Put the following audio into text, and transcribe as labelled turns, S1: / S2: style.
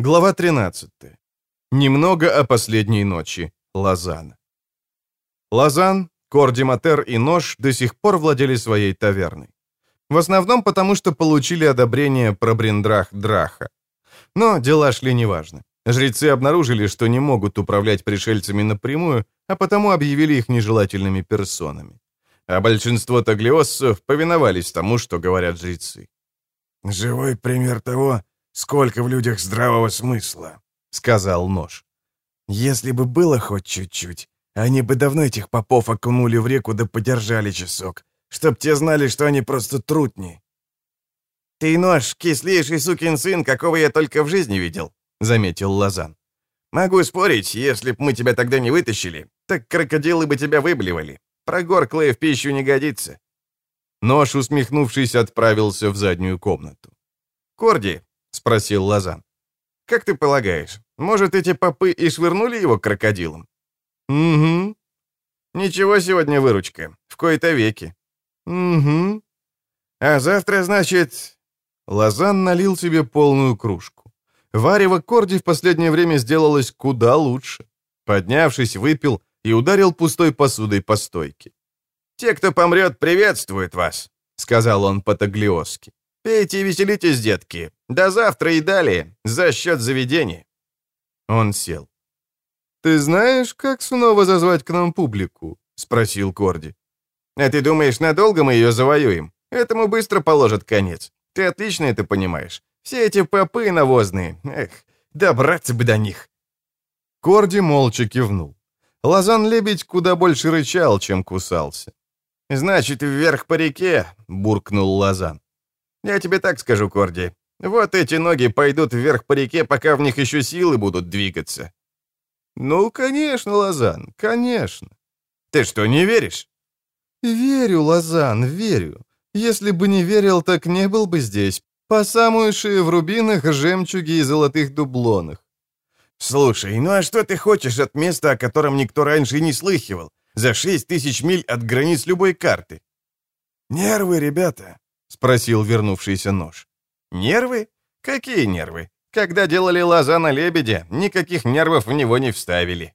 S1: Глава 13. Немного о последней ночи. Лозан. Лозан, Кордиматер и Нож до сих пор владели своей таверной. В основном потому, что получили одобрение пробриндрах Драха. Но дела шли неважно. Жрецы обнаружили, что не могут управлять пришельцами напрямую, а потому объявили их нежелательными персонами. А большинство таглиоссов повиновались тому, что говорят жрецы.
S2: «Живой пример того, сколько в людях здравого смысла», — сказал Нож. «Если бы было хоть чуть-чуть, они бы давно этих попов окунули в реку да подержали часок, чтоб те знали, что они просто трутни».
S3: «Ты, Нож, кислейший сукин сын, какого я только в жизни видел», — заметил Лазан. «Могу спорить, если б мы тебя тогда не вытащили, так крокодилы бы тебя выблевали. Прогорклые в пищу не годится».
S1: Нож, усмехнувшись, отправился в заднюю комнату.
S3: «Корди, — спросил Лазан. «Как ты полагаешь, может, эти попы и швырнули его крокодилом?»
S1: «Угу».
S3: «Ничего сегодня выручка, в кои-то веки».
S1: «Угу».
S3: «А завтра, значит...»
S1: Лазан налил себе полную кружку. Варево Корди в последнее время сделалось куда лучше. Поднявшись, выпил и ударил пустой посудой по стойке.
S3: «Те, кто помрет, приветствуют вас», — сказал он по-таглиоски. «Пейте и веселитесь, детки. До завтра и далее, за счет заведения».
S1: Он сел. «Ты знаешь, как снова зазвать к нам публику?» — спросил Корди.
S3: «А ты думаешь, надолго мы ее завоюем? Этому быстро положат конец. Ты отлично это понимаешь. Все эти попы навозные. Эх, добраться бы до них».
S1: Корди молча кивнул. Лазан-лебедь куда больше рычал, чем кусался.
S3: «Значит, вверх по реке», — буркнул Лазан. «Я тебе так скажу, Корди. Вот эти ноги пойдут вверх по реке, пока в них еще силы будут двигаться».
S1: «Ну, конечно, Лазан, конечно».
S3: «Ты что, не веришь?»
S1: «Верю, Лазан, верю. Если бы не верил, так не был бы здесь. По самую шею в рубинах, жемчуге и золотых дублонах».
S3: «Слушай, ну а что ты хочешь от места, о котором никто раньше и не слыхивал? За шесть тысяч миль от границ любой карты?»
S2: «Нервы, ребята», — спросил вернувшийся нож.
S3: «Нервы? Какие нервы? Когда делали лоза на лебедя, никаких нервов в него не вставили».